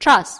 trust.